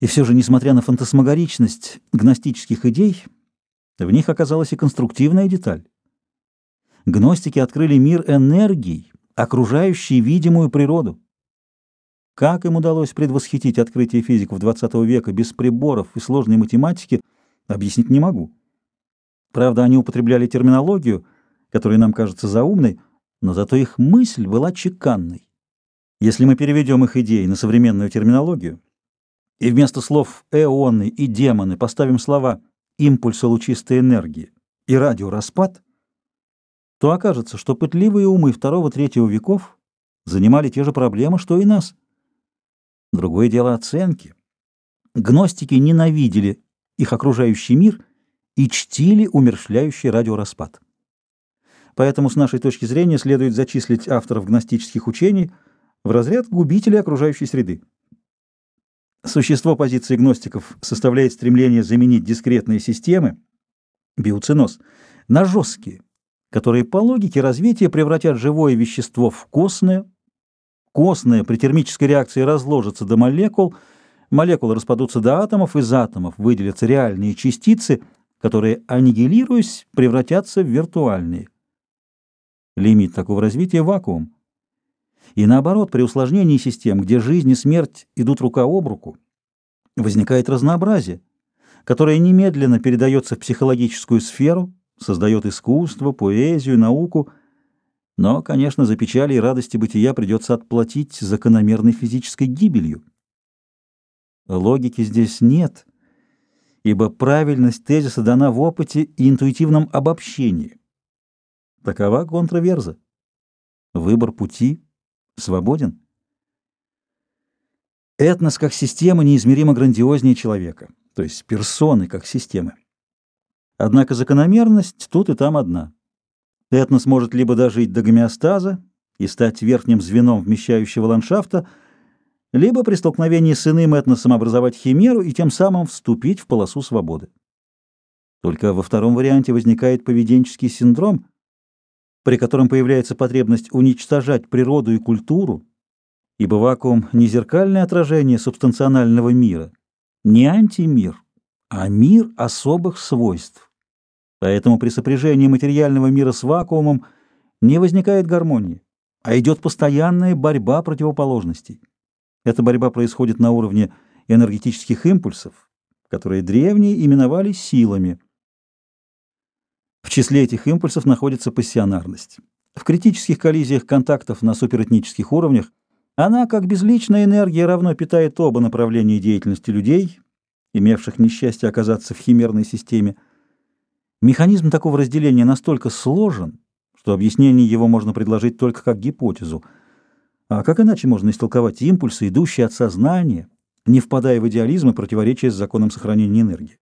И все же, несмотря на фантасмагоричность гностических идей, в них оказалась и конструктивная деталь. Гностики открыли мир энергий, окружающий видимую природу. Как им удалось предвосхитить открытие физиков XX века без приборов и сложной математики, объяснить не могу. Правда, они употребляли терминологию, которая нам кажется заумной, но зато их мысль была чеканной. Если мы переведем их идеи на современную терминологию и вместо слов «эоны» и «демоны» поставим слова «импульсы лучистой энергии» и «радиораспад», то окажется, что пытливые умы II-III веков занимали те же проблемы, что и нас. Другое дело оценки. Гностики ненавидели их окружающий мир и чтили умершляющий радиораспад. Поэтому с нашей точки зрения следует зачислить авторов гностических учений в разряд губителей окружающей среды. Существо позиции гностиков составляет стремление заменить дискретные системы, биоциноз, на жесткие, которые по логике развития превратят живое вещество в костное, Костное при термической реакции разложится до молекул, молекулы распадутся до атомов, из атомов выделятся реальные частицы, которые, аннигилируясь, превратятся в виртуальные. Лимит такого развития — вакуум. И наоборот, при усложнении систем, где жизнь и смерть идут рука об руку, возникает разнообразие, которое немедленно передается в психологическую сферу, создает искусство, поэзию, науку — но, конечно, за печали и радости бытия придется отплатить закономерной физической гибелью. Логики здесь нет, ибо правильность тезиса дана в опыте и интуитивном обобщении. Такова контраверза. Выбор пути свободен. Этнос как система неизмеримо грандиознее человека, то есть персоны как системы. Однако закономерность тут и там одна — Этнос может либо дожить до гомеостаза и стать верхним звеном вмещающего ландшафта, либо при столкновении с иным этносом образовать химеру и тем самым вступить в полосу свободы. Только во втором варианте возникает поведенческий синдром, при котором появляется потребность уничтожать природу и культуру, ибо вакуум — не зеркальное отражение субстанционального мира, не антимир, а мир особых свойств. Поэтому при сопряжении материального мира с вакуумом не возникает гармонии, а идет постоянная борьба противоположностей. Эта борьба происходит на уровне энергетических импульсов, которые древние именовали силами. В числе этих импульсов находится пассионарность. В критических коллизиях контактов на суперэтнических уровнях она, как безличная энергия, равно питает оба направления деятельности людей, имевших несчастье оказаться в химерной системе, Механизм такого разделения настолько сложен, что объяснение его можно предложить только как гипотезу. А как иначе можно истолковать импульсы, идущие от сознания, не впадая в идеализм и противоречие с законом сохранения энергии?